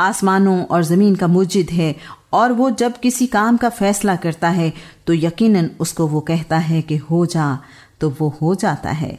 आसमानों और ज़मीन का मुजिद है, और वो जब किसी काम का फैसला करता है तो यकीनन उसको वो कहता है कि हो जा तो वो हो जाता है।